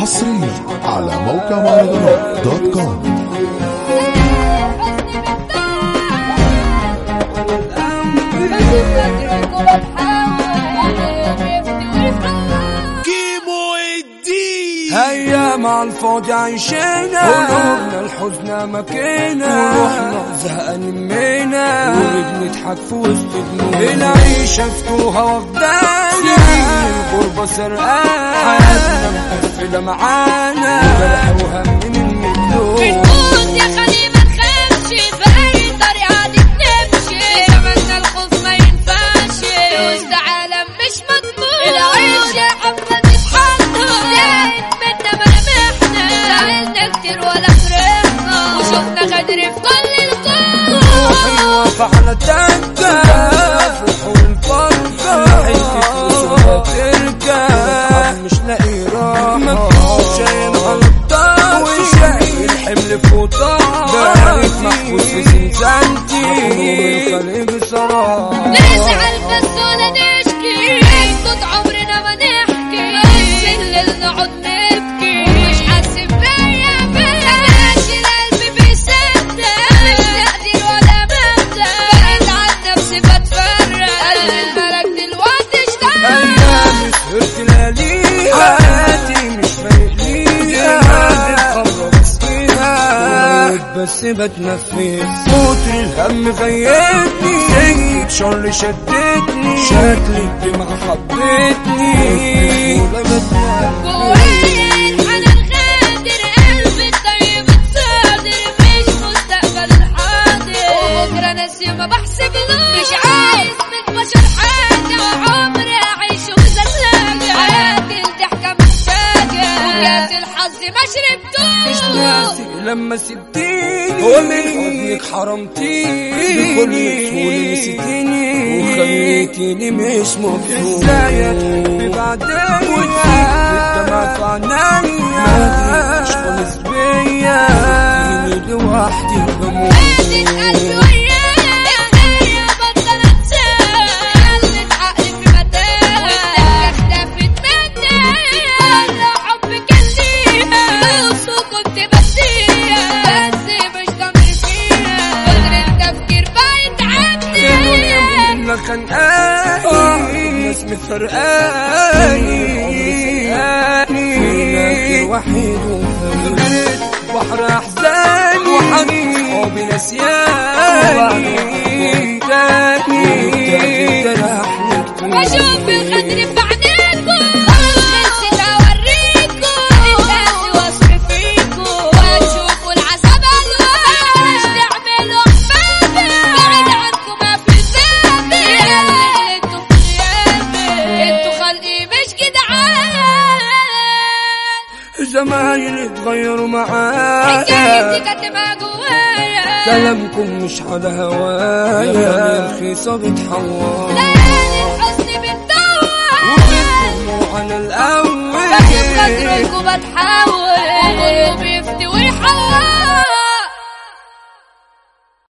حصريا على موقع مهرجانات دوت كوم. هيا مع الفاضي عايشينا قلوبنا الحزن مكينا وروحنا زهقانين منا وبنضحك في وسط دموعنا العيشة فتوها واخدانا الغربة سرقانا. حياتنا مقفلة معانا. جرح وهم من مدلوق بنقول يا ما تخافش. بأي طريقة تمشي. زماننا الخوف ما ينفعش. وسط عالم مش مضمون العيش يا حبة تتحطم زهقت منا ملامحنا زعلنا كتير ولا فرحنا وشفنا غدر في كل واقف على تكة فرح والفرقة حتة وسوى تركة مش لاقي راحة مفيش شايل الطاقة وشايل الحمل فوق طاقتي محبوس في زنزانتي الخليج صراحة بس بتنفس كتر الهم سكة شر شدتني. شكل الدمع حبتني جوايا الحنان غادر قلبي الطيب الصادر مش مستقبل الحاضر وبكرة ناسي ما بحسبلوش مش عايز من بشر حاجة لما سبتيني ومن حضنك حرمتيني. بكل سهولة نسيتيني وخليتيني مش مبسوط. إزاي تحبي بعدين وتسيبي الدمع في عينيا ما تبقيش خالص. بيا لوحدي بموت. متفرقاني في وحيد وفرقت بحر أحزاني. وحبيب صحابي نسياني تاني واشوف الغدر زمايلي تغيروا معايا. كلامكم مش على هوايا. رخيصة بتحور ليالي بتدور على الأول. خاطركم